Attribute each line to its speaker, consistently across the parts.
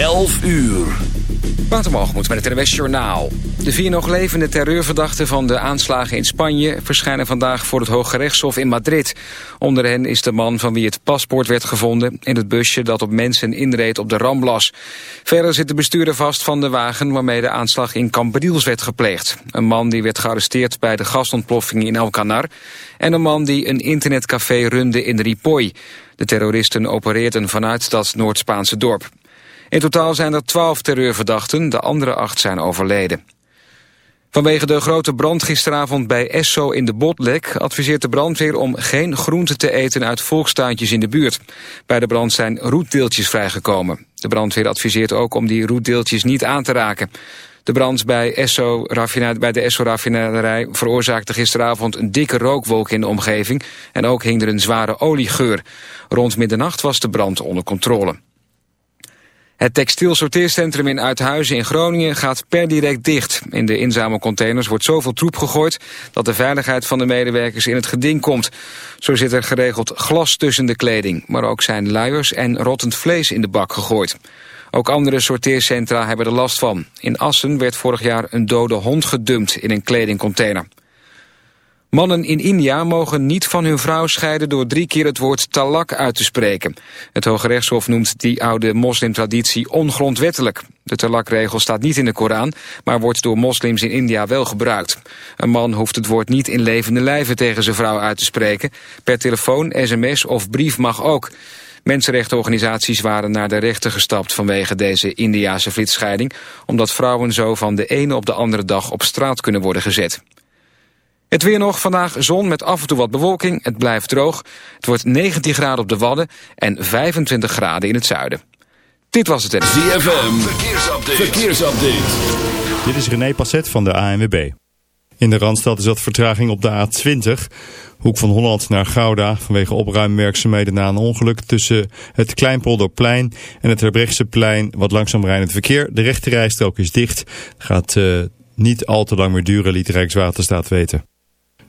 Speaker 1: 11 uur.
Speaker 2: moet met het NWS Journaal. De vier nog levende terreurverdachten van de aanslagen in Spanje... verschijnen vandaag voor het Hoge Rechtshof in Madrid. Onder hen is de man van wie het paspoort werd gevonden... in het busje dat op mensen inreed op de Ramblas. Verder zit de bestuurder vast van de wagen... waarmee de aanslag in Cambrils werd gepleegd. Een man die werd gearresteerd bij de gasontploffing in Alcanar... en een man die een internetcafé runde in Ripoll. De terroristen opereerden vanuit dat Noord-Spaanse dorp. In totaal zijn er twaalf terreurverdachten, de andere acht zijn overleden. Vanwege de grote brand gisteravond bij Esso in de Botlek... adviseert de brandweer om geen groenten te eten uit volkstuintjes in de buurt. Bij de brand zijn roetdeeltjes vrijgekomen. De brandweer adviseert ook om die roetdeeltjes niet aan te raken. De brand bij, Esso, bij de Esso-raffinaderij veroorzaakte gisteravond een dikke rookwolk in de omgeving... en ook hing er een zware oliegeur. Rond middernacht was de brand onder controle. Het textiel sorteercentrum in Uithuizen in Groningen gaat per direct dicht. In de inzamelcontainers wordt zoveel troep gegooid... dat de veiligheid van de medewerkers in het geding komt. Zo zit er geregeld glas tussen de kleding. Maar ook zijn luiers en rottend vlees in de bak gegooid. Ook andere sorteercentra hebben er last van. In Assen werd vorig jaar een dode hond gedumpt in een kledingcontainer. Mannen in India mogen niet van hun vrouw scheiden door drie keer het woord talak uit te spreken. Het Hoge Rechtshof noemt die oude moslimtraditie ongrondwettelijk. De talakregel staat niet in de Koran, maar wordt door moslims in India wel gebruikt. Een man hoeft het woord niet in levende lijven tegen zijn vrouw uit te spreken. Per telefoon, sms of brief mag ook. Mensenrechtenorganisaties waren naar de rechter gestapt vanwege deze Indiase flitscheiding, omdat vrouwen zo van de ene op de andere dag op straat kunnen worden gezet. Het weer nog, vandaag zon met af en toe wat bewolking. Het blijft droog. Het wordt 19 graden op de Wadden en 25 graden in het zuiden. Dit was het.
Speaker 1: ZFM, verkeersupdate. verkeersupdate.
Speaker 3: Dit is René Passet van de ANWB. In de Randstad is dat vertraging op de A20. Hoek van Holland naar Gouda vanwege opruimwerkzaamheden na een ongeluk tussen het Kleinpolderplein en het Herbrechtseplein wat langzaam rijdend verkeer. De rechte rijstrook is dicht. Gaat uh, niet al te lang meer duren, liet Rijkswaterstaat weten.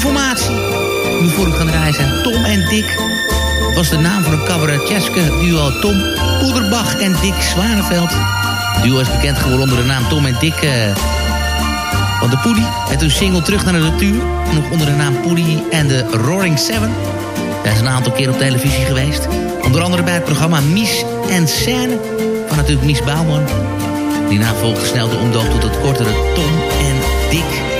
Speaker 4: En de volgende formatie. Die voor u gaan draaien zijn Tom en Dick. Was de naam van een cabaretjeske duo Tom Poederbach en Dick Zwaneveld. Het duo is bekend geworden onder de naam Tom en Dick... eh, van de Poedie met hun single Terug naar de Natuur. Nog onder de naam Poedie en de Roaring Seven. Daar is een aantal keer op televisie geweest. Onder andere bij het programma Mies en Scène van natuurlijk Mies Bouwman. Daarna volgde snel de omdoog tot het kortere Tom en Dick.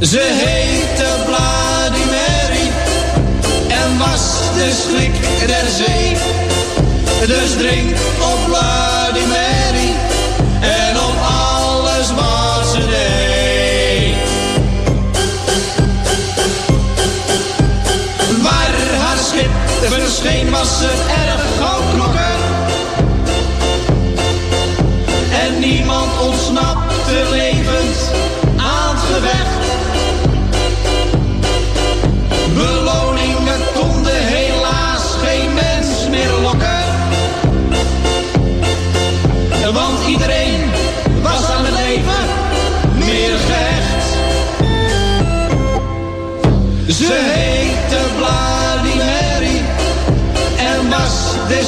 Speaker 5: Ze heette Vladimiri en was de schrik der zee. Dus drink op Vladimiri en op alles wat ze deed. Waar haar schip
Speaker 6: verscheen was ze erg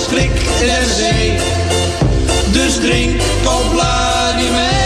Speaker 6: schrik der zee. Dus drink op Vladimir.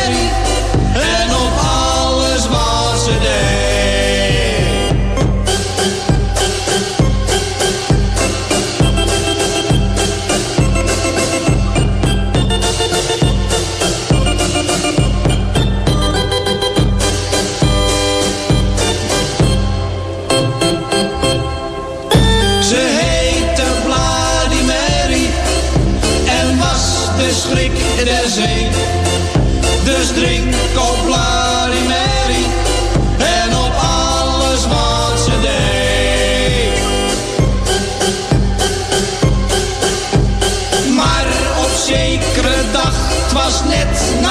Speaker 6: was net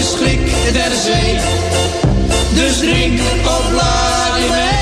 Speaker 6: Dus schrik, de derde zee. Dus drink op
Speaker 5: Vladimir.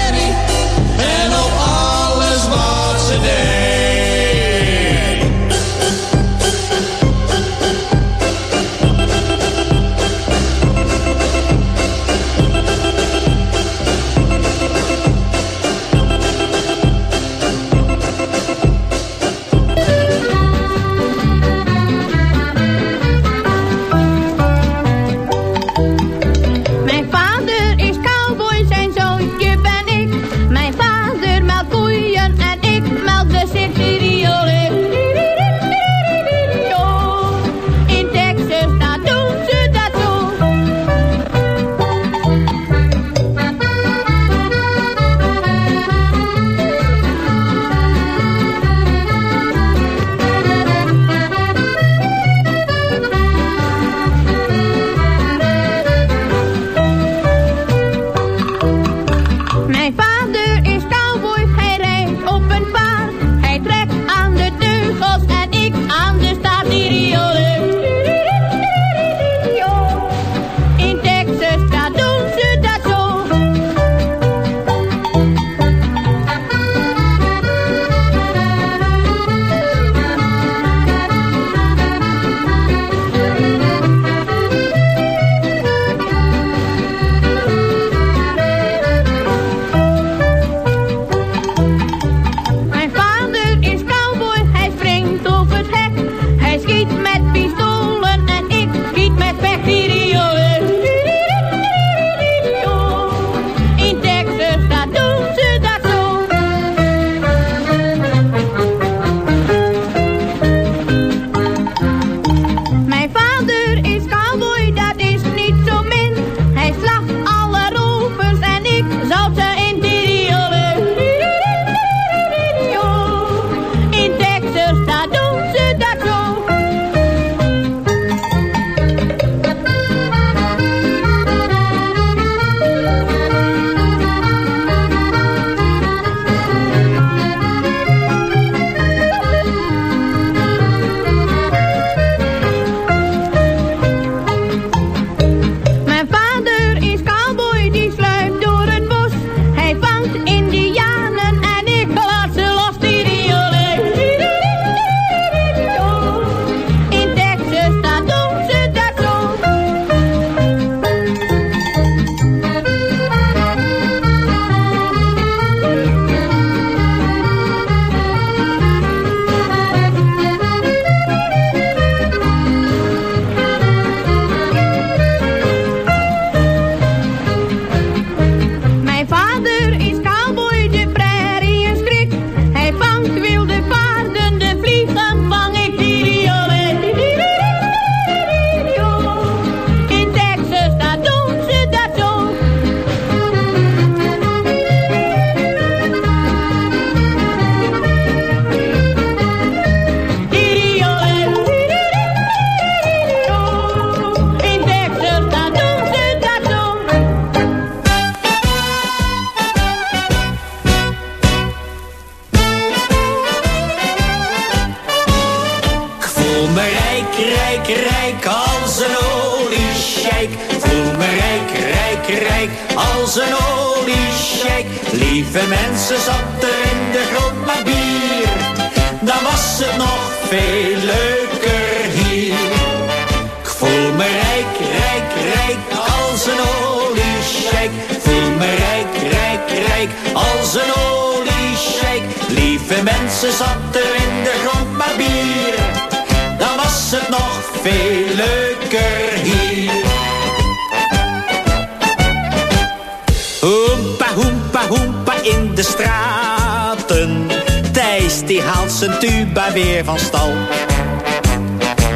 Speaker 5: Van stal.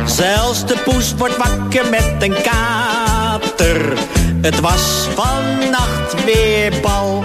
Speaker 5: Zelfs de poes wordt wakker met een kater. Het was vannacht weer bal.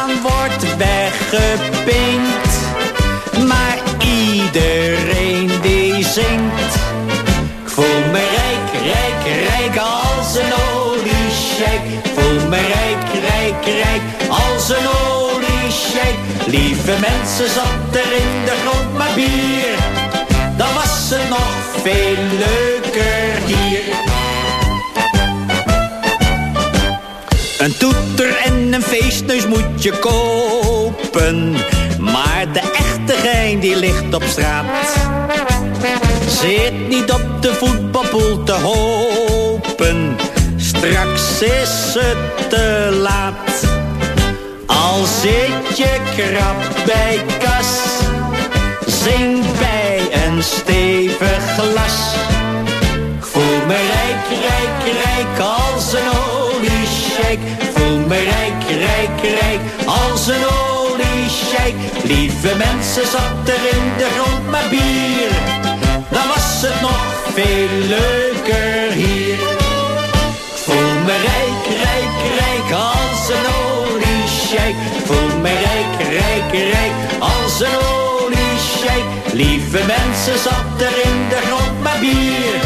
Speaker 5: weggepinkt. Maar iedereen die zingt. Ik voel me rijk, rijk, rijk als een oliesjeik. Voel me rijk, rijk, rijk als een oliesjeik. Lieve mensen, zat er in de grond maar bier. Dan was het nog veel leuker hier. Een toeter en een feestneus moet je kopen. Maar de echte gein die ligt op straat. Zit niet op de voetbalpoel te hopen. Straks is het te laat. Al zit je krap bij kas. Zing bij een stevig glas. Voel me rijk, rijk, rijk als een oliesjeik. Voel me rijk, rijk, rijk als een Lieve mensen, zat er in de grond maar bier. Dan was het nog veel leuker hier. Voel me rijk, rijk, rijk als een oliesjeik. Voel me rijk, rijk, rijk als een oliesjeik. Lieve mensen, zat er in de grond maar bier.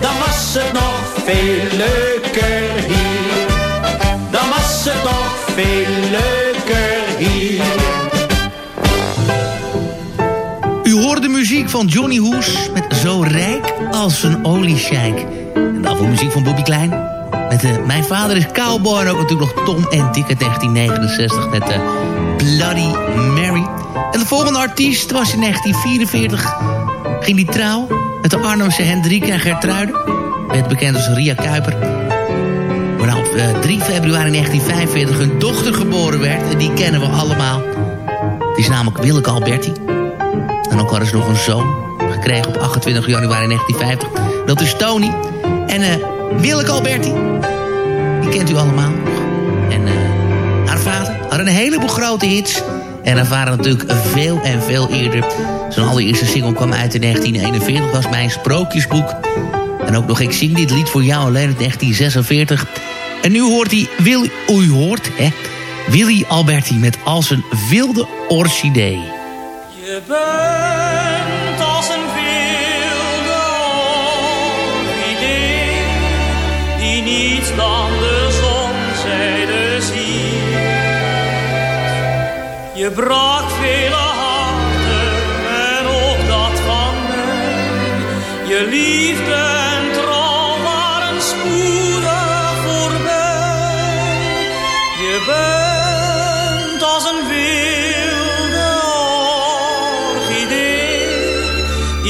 Speaker 5: Dan was het nog veel leuker hier. Dan was het nog veel leuker
Speaker 4: muziek van Johnny Hoes met Zo rijk als een oliesjeik. En daarvoor muziek van Bobby Klein. Met eh, Mijn vader is cowboy en ook natuurlijk nog Tom en Dick uit 1969 met de Bloody Mary. En de volgende artiest was in 1944. Ging die trouw met de Arnhemse Hendrik en Gertruiden. Werd bekend als Ria Kuiper. Waarna op eh, 3 februari 1945 hun dochter geboren werd. En die kennen we allemaal. Die is namelijk Willeke Alberti. En ook hadden ze nog een zoon gekregen op 28 januari 1950. Dat is Tony. En eh Willeke Alberti, die kent u allemaal. En eh, haar vader had een heleboel grote hits. En haar vader natuurlijk veel en veel eerder. Zijn allereerste single kwam uit in 1941, was mijn sprookjesboek. En ook nog Ik zing dit lied voor jou alleen in 1946. En nu hoort hij, Wil, u hoort, hè, Willy Alberti met Als een wilde orchidee.
Speaker 7: Bent als een wilde orchidee die niets dan de zonzijde ziet. Je brak vele harten en ook dat van mij. Je liefde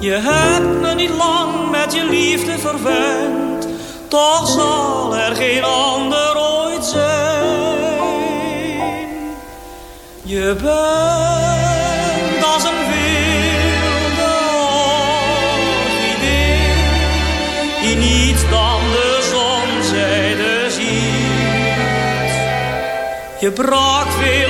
Speaker 7: Je hebt me niet lang met je liefde verwend. Toch zal er geen ander ooit zijn. Je bent als een wilde orchidee die niet dan de zonzijde ziet. Je brak vele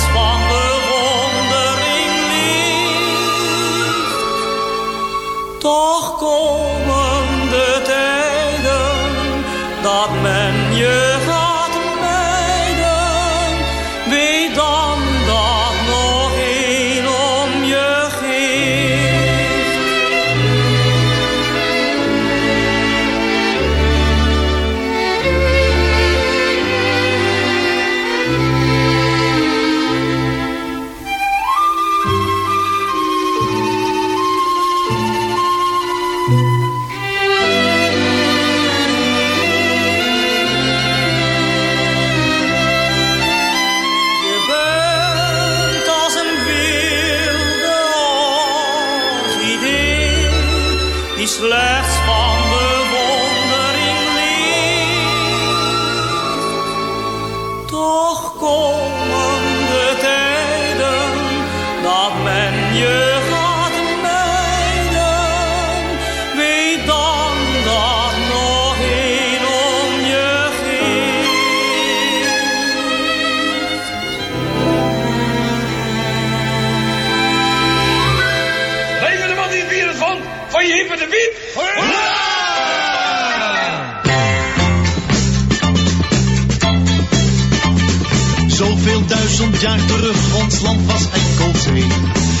Speaker 8: Zoveel duizend jaar terug, ons land was enkel zee.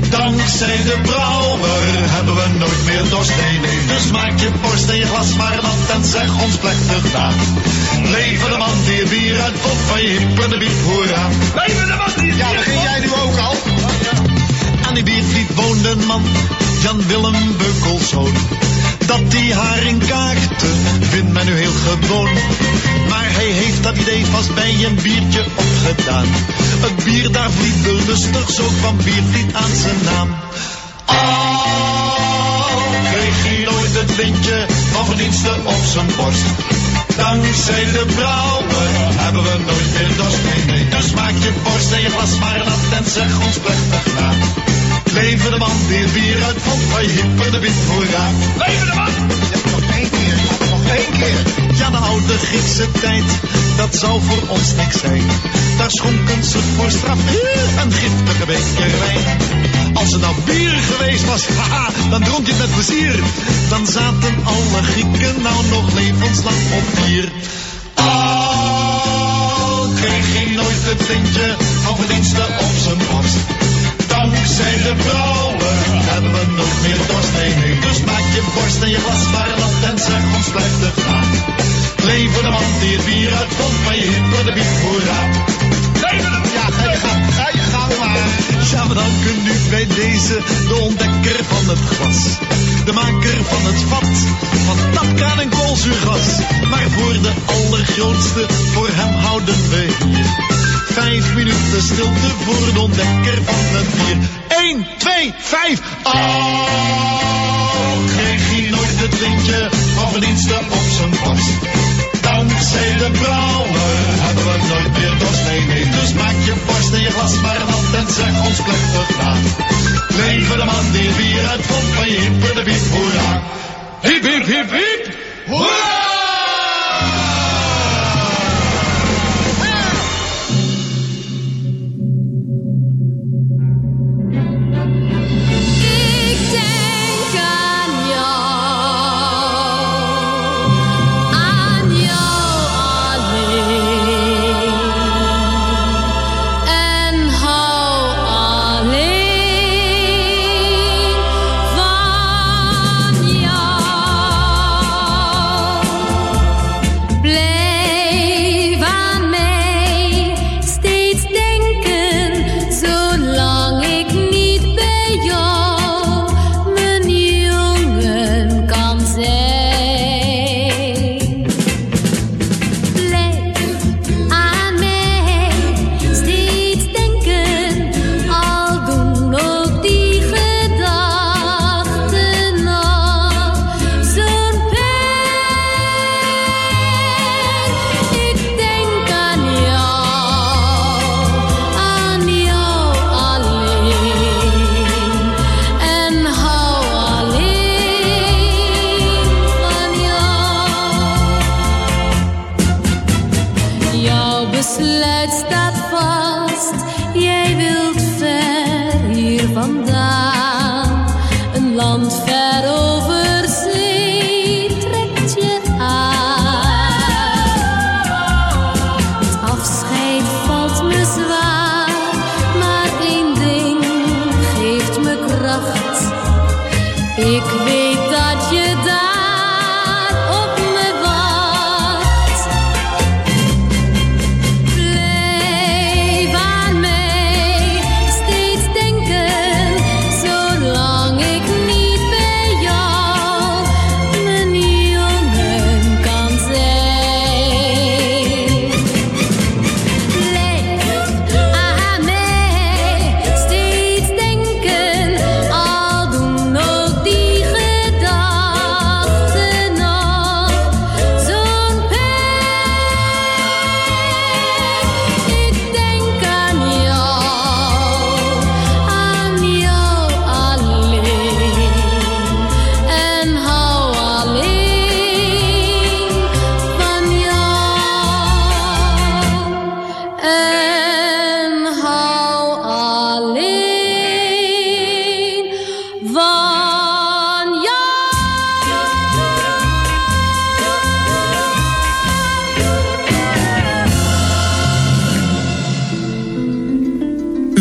Speaker 8: Dankzij de brouwer hebben we nooit meer dorst. Nee, nee, dus maak je borst en je glas maar nat en zeg ons plechtig na. Leven de man die het bier uitvond van je hip en de biep, hoera.
Speaker 9: Leven de man die
Speaker 8: Ja, begin jij nu ook al? Aan die biervliet woonde een man, Jan Willem Beukelszoon. Dat die haring kaakte, vindt men nu heel gewoon. Maar hij heeft dat idee vast bij een biertje opgedaan. Het bier daar vliet lustig, zo kwam biervliet aan zijn naam. Al kreeg hij nooit het lintje van verdiensten op zijn borst. Dankzij de brouwer hebben we nooit meer dorst. Nee, nee, dus maak je borst en je glas maar nat en zeg ons plechtig na. Leven de man het bier uitvond van je hipper de wit hoera.
Speaker 9: Leven de man.
Speaker 8: Nog één keer, nog één keer. Ja, de oude Griekse tijd, dat zou voor ons niks zijn. Daar schonken ze voor straf een giftige beker wijn. Als het nou bier geweest was, haha, dan dronk je het met plezier. Dan zaten alle Grieken nou nog levenslang op bier. Al kreeg hij nooit het lintje van verdiensten op zijn borst. Dankzij de brouwer hebben we nooit meer dorst. Nee, nee, dus maak je borst en je glas maar nat en zeg ons plechtig na. Leven de man die het bier uitvond van je hip de biep, hoera. Ja, ga je gang, ga je gang maar. Ja, we danken nu bij deze de ontdekker van het glas. De maker van het vat, van tapkraan en koolzuurgas. Maar voor de allergrootste, voor hem houden we. Vijf minuten stilte voor de ontdekker van het bier. 1, 2, 5. Oh, kreeg hij nooit het lintje van verdiensten op zijn borst. Dankzij de brouwer hebben we nooit meer dorst. Nee, nee, dus maak je borst en je glas maar nat en zeg ons plechtig na. Leven de man die bier uitvond van je hip de biep, hoera.
Speaker 9: Hip, hip, hip, hip.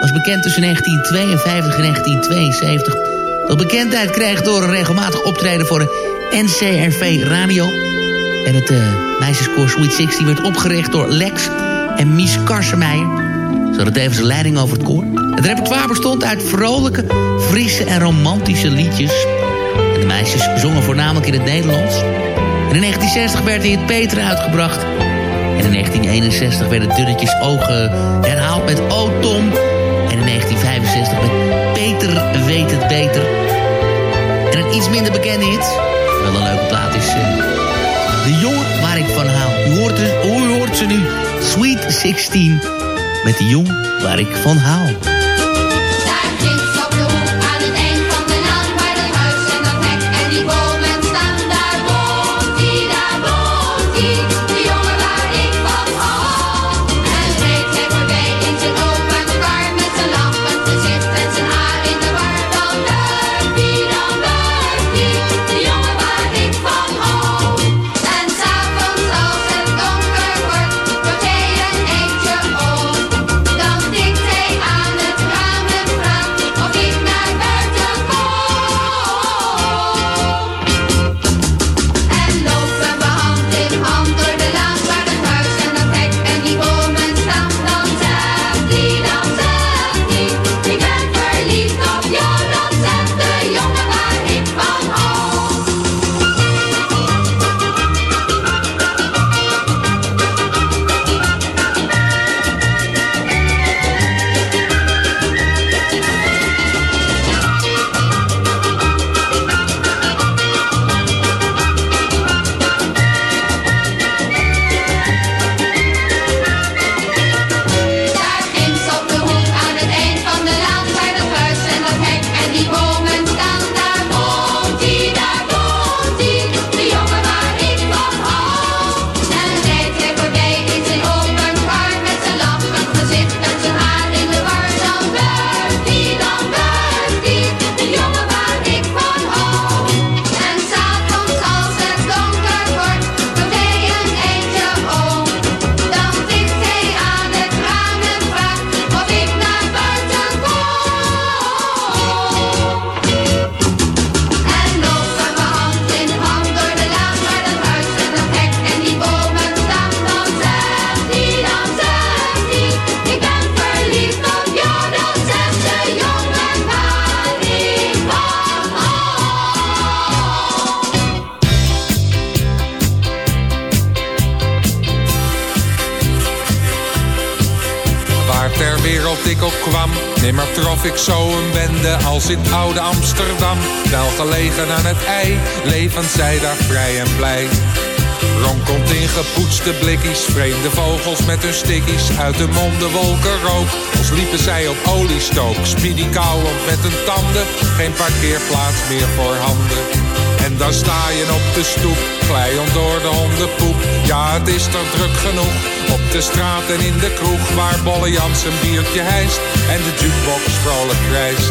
Speaker 4: was bekend tussen 1952 en 1972. Dat bekendheid kreeg door een regelmatig optreden voor de NCRV Radio. En het uh, meisjeskoor Sweet 16 werd opgericht door Lex en Mies Karsemeijer. Ze hadden tevens leiding over het koor. Het repertoire bestond uit vrolijke, frisse en romantische liedjes. En de meisjes zongen voornamelijk in het Nederlands. En in 1960 werd hij het Peter uitgebracht. En in 1961 werden Dunnetjes Ogen herhaald met O Tom. En in 1965 met Peter weet het beter. En een iets minder bekende hit, wel een leuke plaat is... Uh, de jongen waar ik van hou. U hoort, het, u hoort ze nu. Sweet 16 met
Speaker 10: de jongen waar ik van hou.
Speaker 11: Levend zij daar vrij en blij. Ronkelt in gepoetste blikkies, vreemde vogels met hun stickies. Uit de monden wolken rook, als liepen zij op oliestook. Speedy kauwend met hun tanden, geen parkeerplaats meer voor handen. En dan sta je op de stoep, glijend door de hondenpoep. Ja, het is toch druk genoeg, op de straat en in de kroeg. Waar Bolle Jans een biertje hijst en de jukebox vrolijk krijst.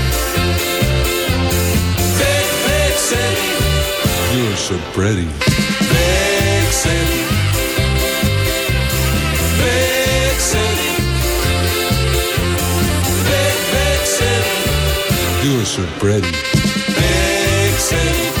Speaker 11: So pretty. Big city. Big city. Big, big city. You're so pretty. Big city.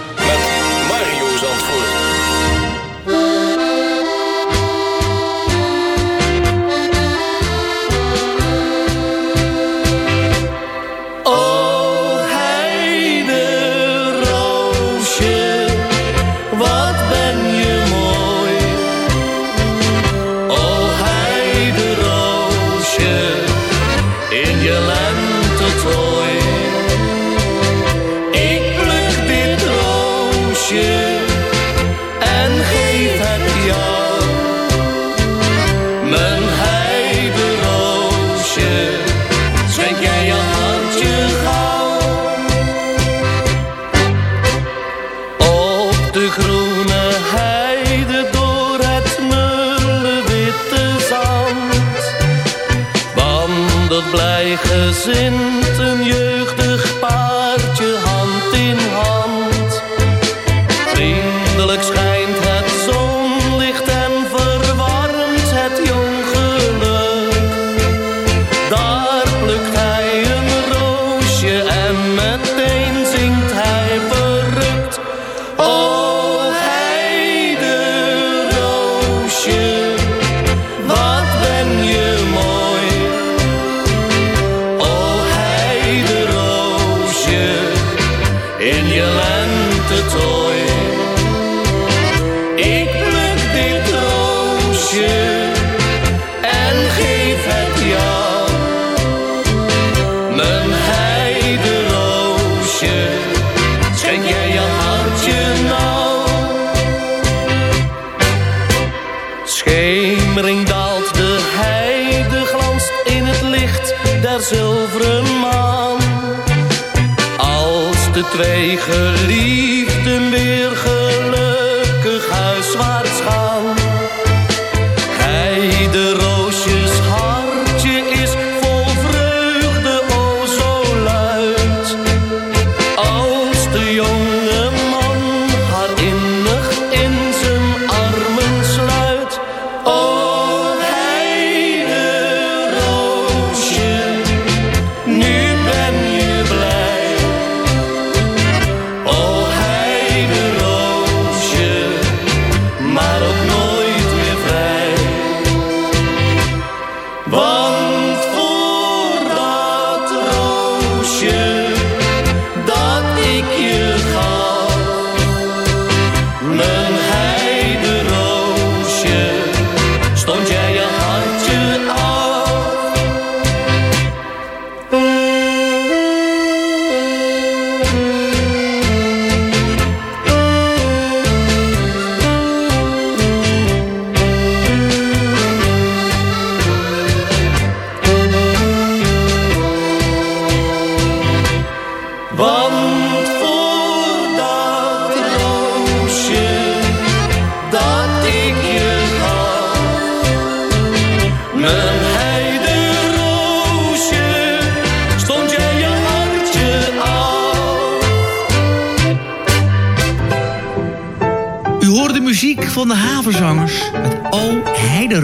Speaker 12: twee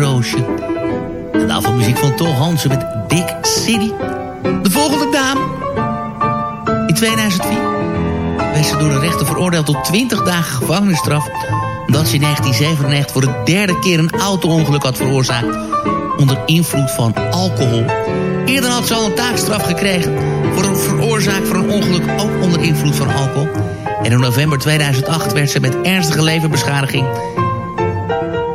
Speaker 12: Heideroosje.
Speaker 4: En daarvoor muziek van Tol Hansen met Big City. De volgende dame. In 2004 werd ze door de rechter veroordeeld tot 20 dagen gevangenisstraf... omdat ze in 1997 voor de derde keer een auto-ongeluk had veroorzaakt... onder invloed van alcohol. Eerder had ze al een taakstraf gekregen... voor een veroorzaak van een ongeluk ook onder invloed van alcohol... En in november 2008 werd ze met ernstige leverbeschadiging...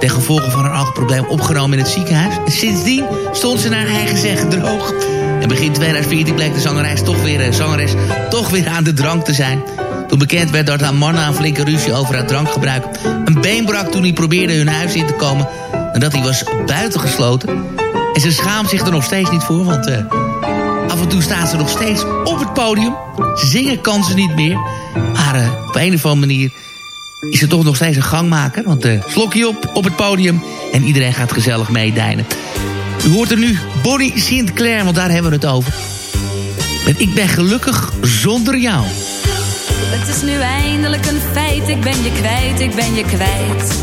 Speaker 4: ten gevolge van haar alcoholprobleem opgenomen in het ziekenhuis. En sindsdien stond ze naar eigen zeggen droog. En begin 2014 bleek de zangeres toch weer, eh, zangeres toch weer aan de drank te zijn. Toen bekend werd dat haar man na een flinke ruzie over haar drankgebruik... een been brak toen hij probeerde hun huis in te komen... en dat hij was buitengesloten. En ze schaamt zich er nog steeds niet voor, want... eh, Af en toe staat ze nog steeds op het podium. Zingen kan ze niet meer. Maar eh, op een of andere manier is ze toch nog steeds een gangmaker. Want uh, slokje op op het podium en iedereen gaat gezellig meedijnen. U hoort er nu Bonnie Sinclair, want daar hebben we het over. Met Ik ben gelukkig zonder jou.
Speaker 13: Het is nu eindelijk een feit, ik ben je kwijt, ik ben je kwijt.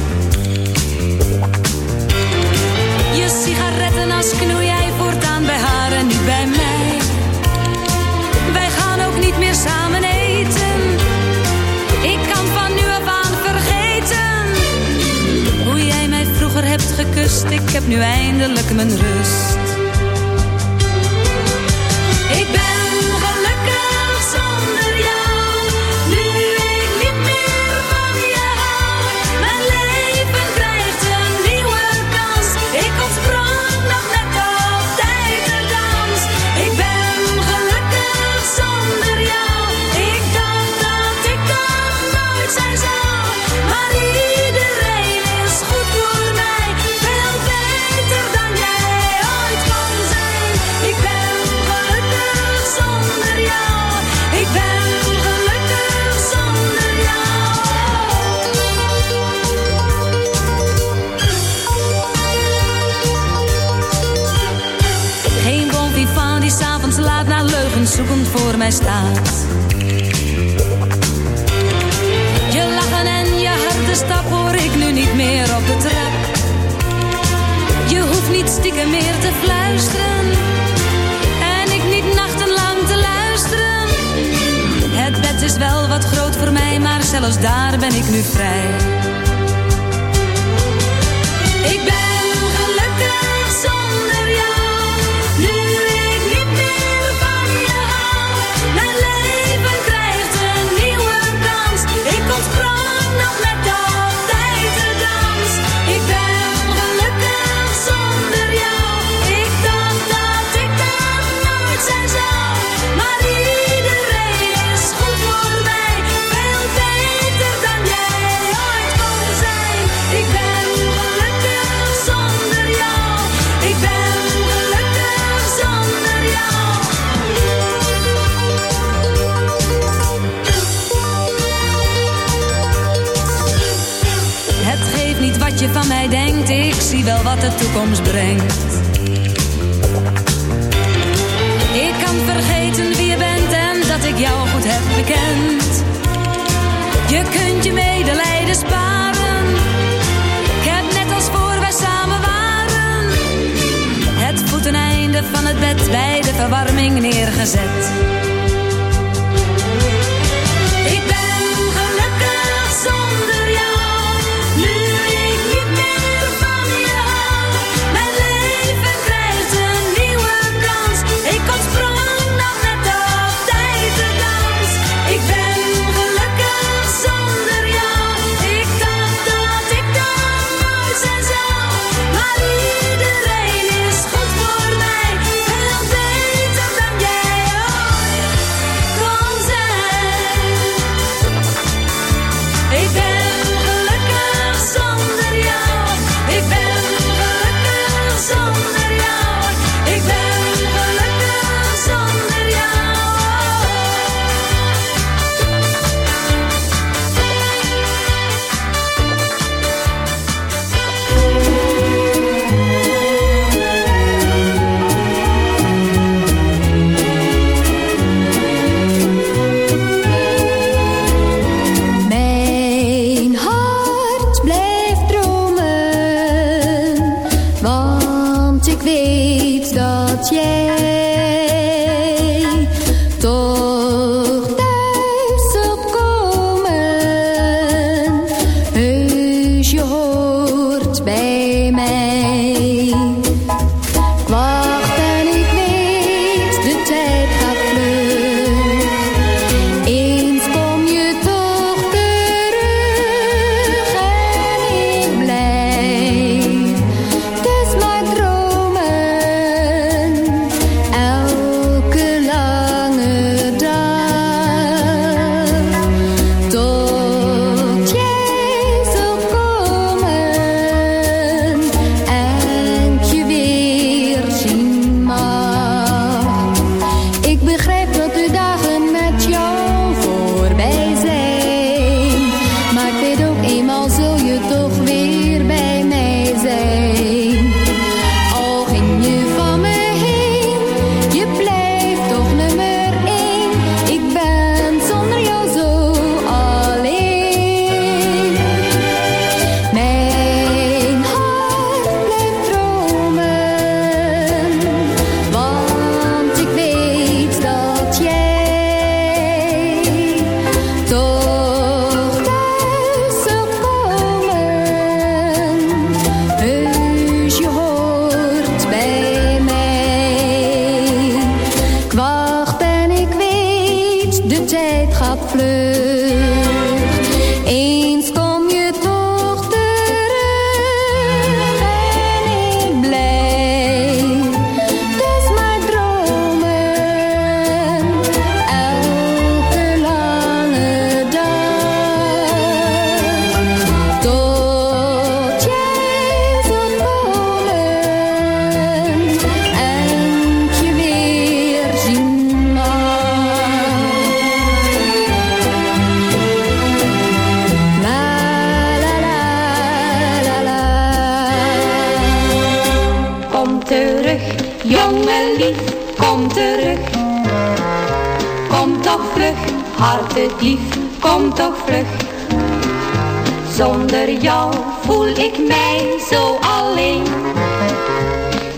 Speaker 13: Je sigaretten als knoei jij voortaan bij haar en niet bij mij. Wij gaan ook niet meer samen eten. Vroeger hebt gekust, ik heb nu eindelijk mijn rust. Ik ben gelukkig zonder jou. Voor mij staat. Van het bed bij de verwarming neergezet.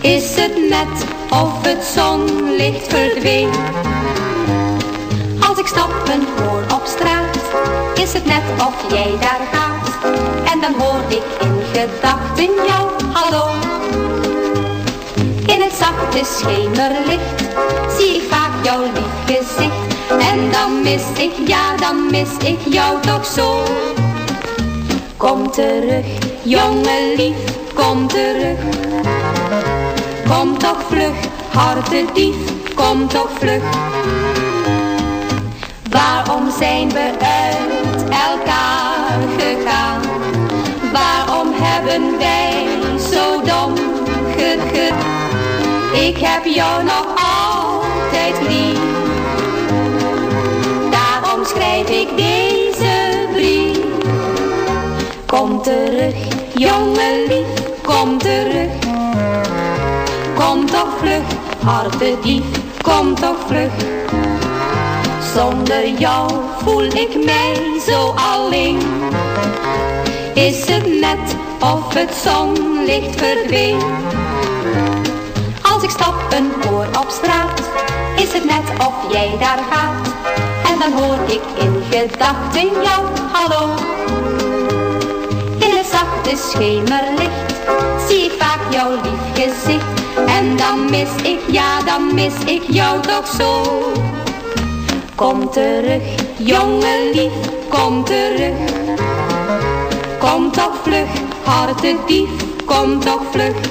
Speaker 13: Is
Speaker 10: het net of het zonlicht verdween? Als ik stappen hoor op straat, is het net of jij daar gaat. En dan hoor ik in gedachten jou, hallo. In het zachte schemerlicht zie ik vaak jouw lief gezicht. En dan mis ik, ja dan mis ik jou toch zo. Kom terug, jongen lief, kom terug. Kom toch vlug, hartedief, kom toch vlug. Waarom zijn we uit elkaar gegaan? Waarom hebben wij zo dom gegut? Ik heb jou nog altijd lief. Daarom schrijf ik deze brief. Kom terug, jongen lief, kom terug. Kom toch vlug, hartedief, kom toch vlug. Zonder jou voel ik mij zo alleen. Is het net of het zonlicht verdween? Als ik stappen hoor op straat, is het net of jij daar gaat. En dan hoor ik in gedachten jou, hallo. In het zachte schemerlicht zie ik vaak jouw lief gezicht. En dan mis ik, ja dan mis ik jou toch zo. Kom terug, jongen lief, kom terug. Kom toch vlug, hartedief, kom toch vlug.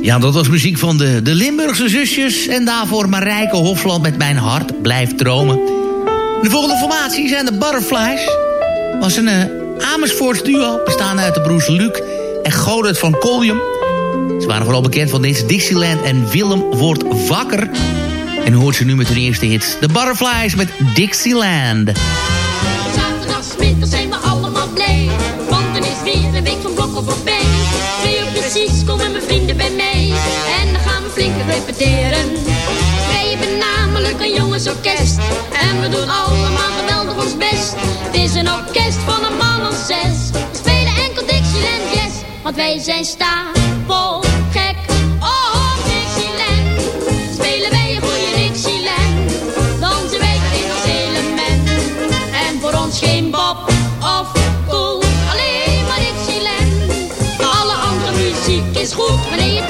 Speaker 4: Ja, dat was muziek van de, de Limburgse zusjes. En daarvoor Marijke Hofland met Mijn Hart Blijft Dromen. De volgende formatie zijn de Butterflies. was een uh, Amersfoorts duo, bestaande uit de broers Luc en Godert van Collium. Ze waren vooral bekend van deze Dixieland en Willem wordt wakker. En hoort ze nu met hun eerste hits. De Butterflies met Dixieland.
Speaker 14: Zaterdagmiddag zijn we allemaal blij. Want dan is weer een week van blokken voorbij. Twee uur precies komen mijn vrienden repeteren. Wij hebben namelijk een jongensorkest. En we doen allemaal geweldig ons best. Het is een orkest van een man of zes. We spelen enkel Dixieland Yes. Want wij zijn stapel gek. Oh, Dixieland. Spelen wij een goede Dixieland. Dansen wij in ons element. En voor ons geen Bob of Cool. Alleen maar Dixieland. Alle andere muziek is goed wanneer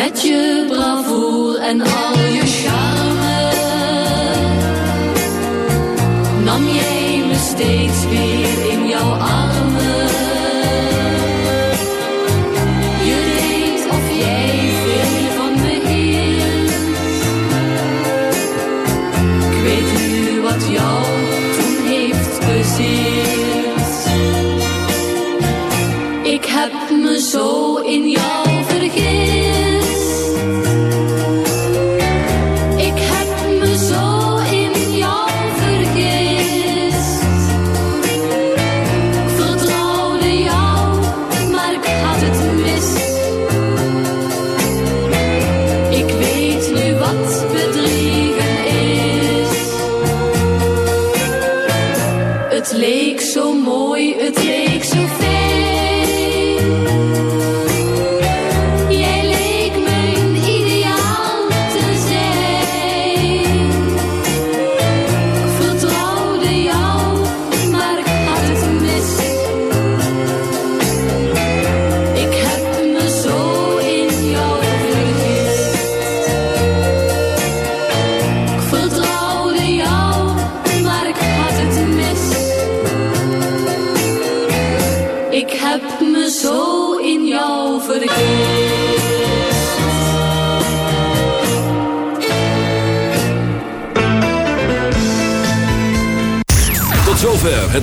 Speaker 13: Met je bravoure en al je charme nam jij me steeds weer in jouw armen. Je deed of jij veel van me hield. Ik weet nu wat jou toen heeft bezield. Ik heb me zo in jou